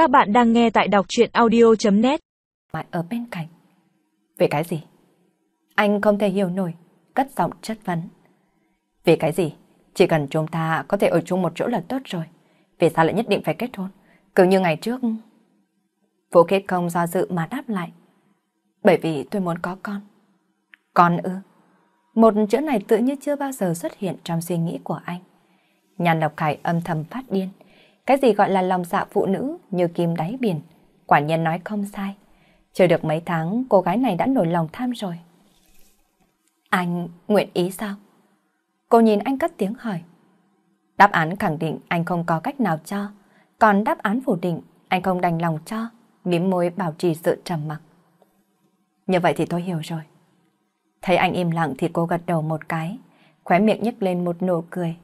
Các bạn đang nghe tại đọc chuyện audio.net Mại ở bên cạnh. Vì cái gì? Anh không thể hiểu nổi, cất giọng chất vấn. Vì cái gì? Chỉ cần chúng ta có thể ở chung một chỗ là tốt rồi. Vì sao lại nhất định phải kết hôn? Cứ như ngày trước... Vũ kết công do dự mà đáp lại. Bởi vì tôi muốn có con. Con ư? Một chữ này tự như chưa bao giờ xuất hiện trong suy nghĩ của anh. Nhàn Lộc Khải âm thầm phát điên. Cái gì gọi là lòng dạ phụ nữ như kim đáy biển. Quả nhiên nói không sai. Chưa được mấy tháng, cô gái này đã nổi lòng tham rồi. Anh nguyện ý sao? Cô nhìn anh cất tiếng hỏi. Đáp án khẳng định anh không có cách nào cho. Còn đáp án phủ định, anh không đành lòng cho. Mím môi bảo trì sự trầm mặc. Như vậy thì tôi hiểu rồi. Thấy anh im lặng thì cô gật đầu một cái, khóe miệng nhếch lên một nụ cười.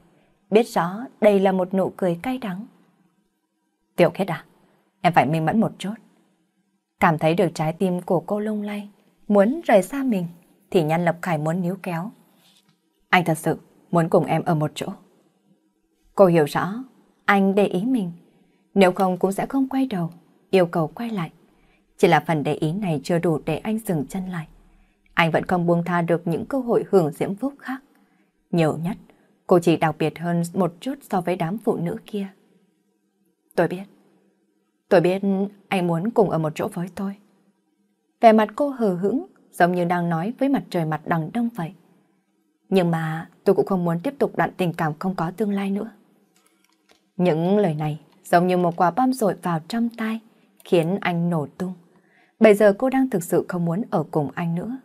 Biết rõ đây là một nụ cười cay đắng. Tiểu khiết à, em phải minh mẫn một chút. Cảm thấy được trái tim của cô lung lay, muốn rời xa mình, thì Nhan Lập Khải muốn níu kéo. Anh thật sự muốn cùng em ở một chỗ. Cô hiểu rõ, anh để ý mình, nếu không cũng sẽ không quay đầu, yêu cầu quay lại. Chỉ là phần để ý này chưa đủ để anh dừng chân lại. Anh vẫn không buông tha được những cơ hội hưởng diễm phúc khác. Nhiều nhất, cô chỉ đặc biệt hơn một chút so với đám phụ nữ kia. Tôi biết. Tôi biết anh muốn cùng ở một chỗ với tôi. Vẻ mặt cô hờ hững, giống như đang nói với mặt trời mặt đằng đông vậy. Nhưng mà tôi cũng không muốn tiếp tục đoạn tình cảm không có tương lai nữa. Những lời này giống như một quả bom rội vào trong tai, khiến anh nổ tung. Bây giờ cô đang thực sự không muốn ở cùng anh nữa.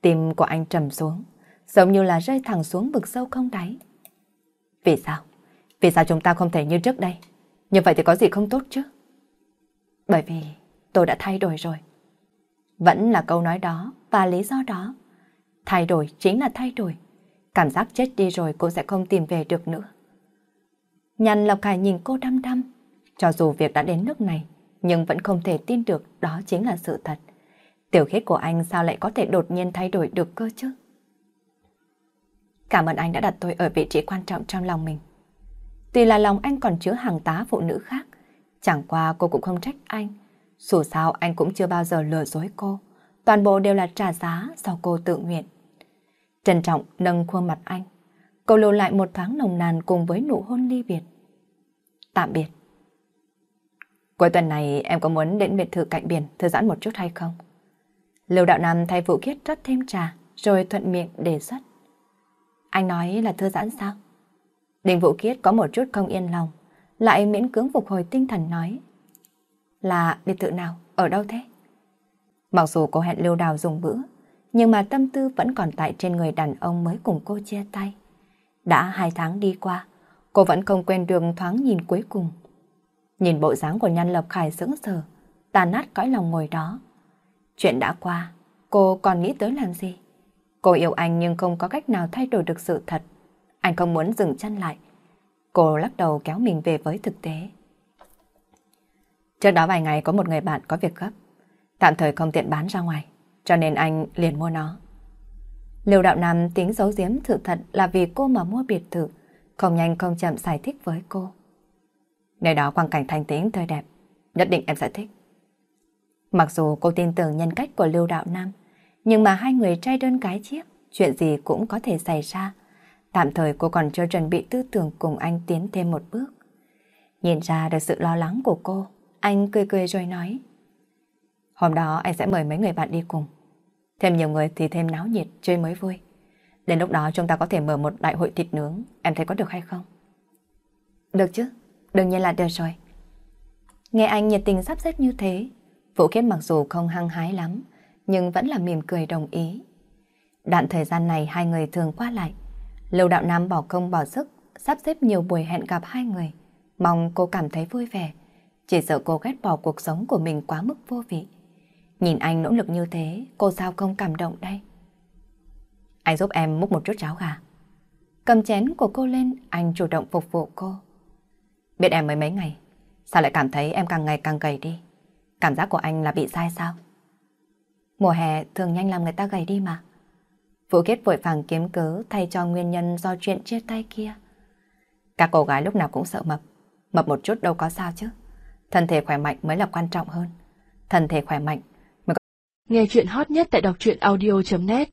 Tim của anh trầm xuống, giống như là rơi thẳng xuống vực sâu không đáy. Vì sao? Vì sao chúng ta không thể như trước đây? Như vậy thì có gì không tốt chứ? Bởi vì tôi đã thay đổi rồi. Vẫn là câu nói đó và lý do đó. Thay đổi chính là thay đổi. Cảm giác chết đi rồi cô sẽ không tìm về được nữa. Nhàn Lộc Khải nhìn cô đăm đăm. Cho dù việc đã đến nước này, nhưng vẫn không thể tin được đó chính là sự thật. Tiểu khiết của anh sao lại có thể đột nhiên thay đổi được cơ chứ? Cảm ơn anh đã đặt tôi ở vị trí quan trọng trong lòng mình. Tuy là lòng anh còn chứa hàng tá phụ nữ khác, chẳng qua cô cũng không trách anh. Dù sao anh cũng chưa bao giờ lừa dối cô, toàn bộ đều là trả giá do cô tự nguyện. Trân trọng nâng khuôn mặt anh, cô lưu lại một thoáng nồng nàn cùng với nụ hôn ly biệt. Tạm biệt. Cuối tuần này em có muốn đến biệt thự cạnh biển thư giãn một chút hay không? Lưu Đạo Nam thay Vũ Kiết rót thêm trà, rồi thuận miệng đề xuất. Anh nói là thư giãn sao? Đình Vũ Kiết có một chút không yên lòng, lại miễn cưỡng phục hồi tinh thần nói. Là biệt thự nào? Ở đâu thế? Mặc dù cô hẹn Lưu Đào dùng bữa, nhưng mà tâm tư vẫn còn tại trên người đàn ông mới cùng cô chia tay. Đã hai tháng đi qua, cô vẫn không quên đường thoáng nhìn cuối cùng. Nhìn bộ dáng của Nhan Lập Khải sững sờ, tàn nát cõi lòng ngồi đó. Chuyện đã qua, cô còn nghĩ tới làm gì? Cô yêu anh nhưng không có cách nào thay đổi được sự thật. Anh không muốn dừng chân lại. Cô lắc đầu kéo mình về với thực tế. Trước đó vài ngày có một người bạn có việc gấp. Tạm thời không tiện bán ra ngoài, cho nên anh liền mua nó. Liêu đạo nam tính giấu giếm sự thật là vì cô mà mua biệt thự, không nhanh không chậm giải thích với cô. Nơi đó quang cảnh thanh tĩnh tươi đẹp, nhất định em sẽ thích. Mặc dù cô tin tưởng nhân cách của Lưu Đạo Nam, nhưng mà hai người trai đơn cái chiếc, chuyện gì cũng có thể xảy ra. Tạm thời cô còn chưa chuẩn bị tư tưởng cùng anh tiến thêm một bước. Nhìn ra được sự lo lắng của cô, anh cười cười rồi nói. Hôm đó anh sẽ mời mấy người bạn đi cùng. Thêm nhiều người thì thêm náo nhiệt, chơi mới vui. Đến lúc đó chúng ta có thể mở một đại hội thịt nướng, em thấy có được hay không? Được chứ, đương nhiên là được rồi. Nghe anh nhiệt tình sắp xếp như thế, Vũ Khiết mặc dù không hăng hái lắm, nhưng vẫn là mỉm cười đồng ý. Đoạn thời gian này hai người thường qua lại. Lưu Đạo Nam bỏ công bỏ sức, sắp xếp nhiều buổi hẹn gặp hai người. Mong cô cảm thấy vui vẻ. Chỉ sợ cô ghét bỏ cuộc sống của mình quá mức vô vị. Nhìn anh nỗ lực như thế, cô sao không cảm động đây? Anh giúp em múc một chút cháo gà. Cầm chén của cô lên, anh chủ động phục vụ cô. Biết em mới mấy ngày, sao lại cảm thấy em càng ngày càng gầy đi? Cảm giác của anh là bị sai sao? Mùa hè thường nhanh làm người ta gầy đi mà. Vũ Kết vội vàng kiếm cớ, thay cho nguyên nhân do chuyện chia tay kia. Các cô gái lúc nào cũng sợ mập. Mập một chút đâu có sao chứ. Thân thể khỏe mạnh mới là quan trọng hơn. Thân thể khỏe mạnh Nghe chuyện hot nhất tại đọc truyện audio.net